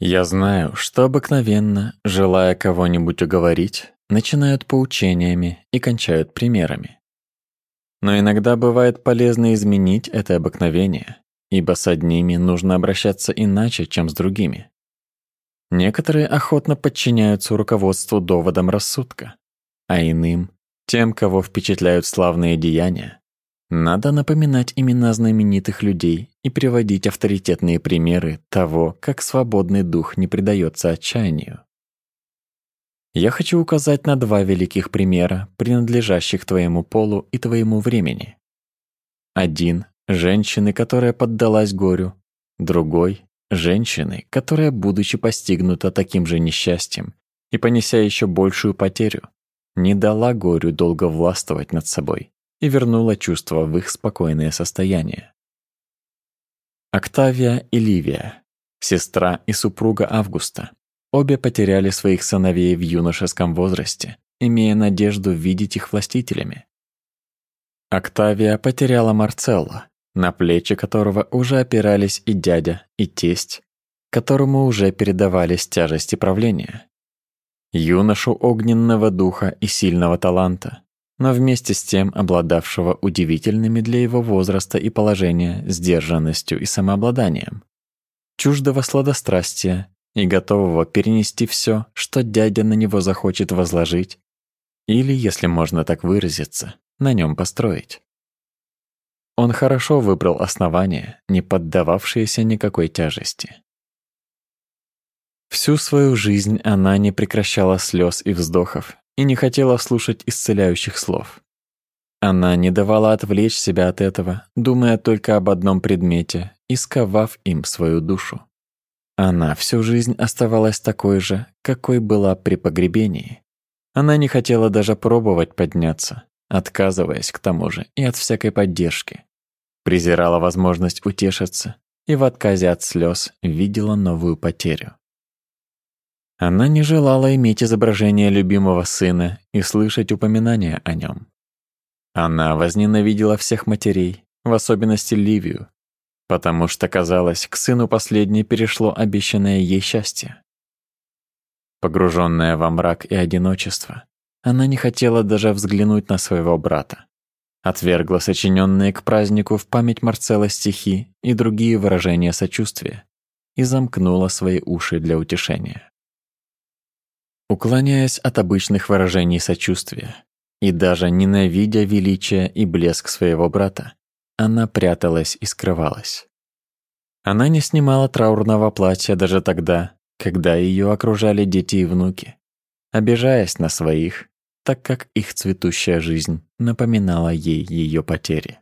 Я знаю, что обыкновенно, желая кого-нибудь уговорить, начинают поучениями и кончают примерами. Но иногда бывает полезно изменить это обыкновение, ибо с одними нужно обращаться иначе, чем с другими. Некоторые охотно подчиняются руководству доводам рассудка, а иным, тем, кого впечатляют славные деяния, надо напоминать имена знаменитых людей и приводить авторитетные примеры того, как свободный дух не предается отчаянию. Я хочу указать на два великих примера, принадлежащих твоему полу и твоему времени. Один — женщины, которая поддалась горю, другой — женщины, которая, будучи постигнута таким же несчастьем и понеся еще большую потерю, не дала горю долго властвовать над собой и вернула чувство в их спокойное состояние. Октавия и Ливия, сестра и супруга Августа, обе потеряли своих сыновей в юношеском возрасте, имея надежду видеть их властителями. Октавия потеряла Марцелла, на плечи которого уже опирались и дядя, и тесть, которому уже передавались тяжести правления. Юношу огненного духа и сильного таланта, но вместе с тем обладавшего удивительными для его возраста и положения сдержанностью и самообладанием, чуждого сладострастия и готового перенести все, что дядя на него захочет возложить, или, если можно так выразиться, на нем построить. Он хорошо выбрал основание, не поддававшееся никакой тяжести. Всю свою жизнь она не прекращала слез и вздохов и не хотела слушать исцеляющих слов. Она не давала отвлечь себя от этого, думая только об одном предмете и сковав им свою душу. Она всю жизнь оставалась такой же, какой была при погребении. Она не хотела даже пробовать подняться, отказываясь к тому же и от всякой поддержки. Презирала возможность утешиться и в отказе от слез видела новую потерю. Она не желала иметь изображение любимого сына и слышать упоминания о нем. Она возненавидела всех матерей, в особенности Ливию, потому что, казалось, к сыну последней перешло обещанное ей счастье. Погруженная во мрак и одиночество, она не хотела даже взглянуть на своего брата. Отвергла сочиненные к празднику в память Марцелла стихи и другие выражения сочувствия и замкнула свои уши для утешения. Уклоняясь от обычных выражений сочувствия и даже ненавидя величие и блеск своего брата, она пряталась и скрывалась. Она не снимала траурного платья даже тогда, когда ее окружали дети и внуки, обижаясь на своих, так как их цветущая жизнь напоминала ей ее потери.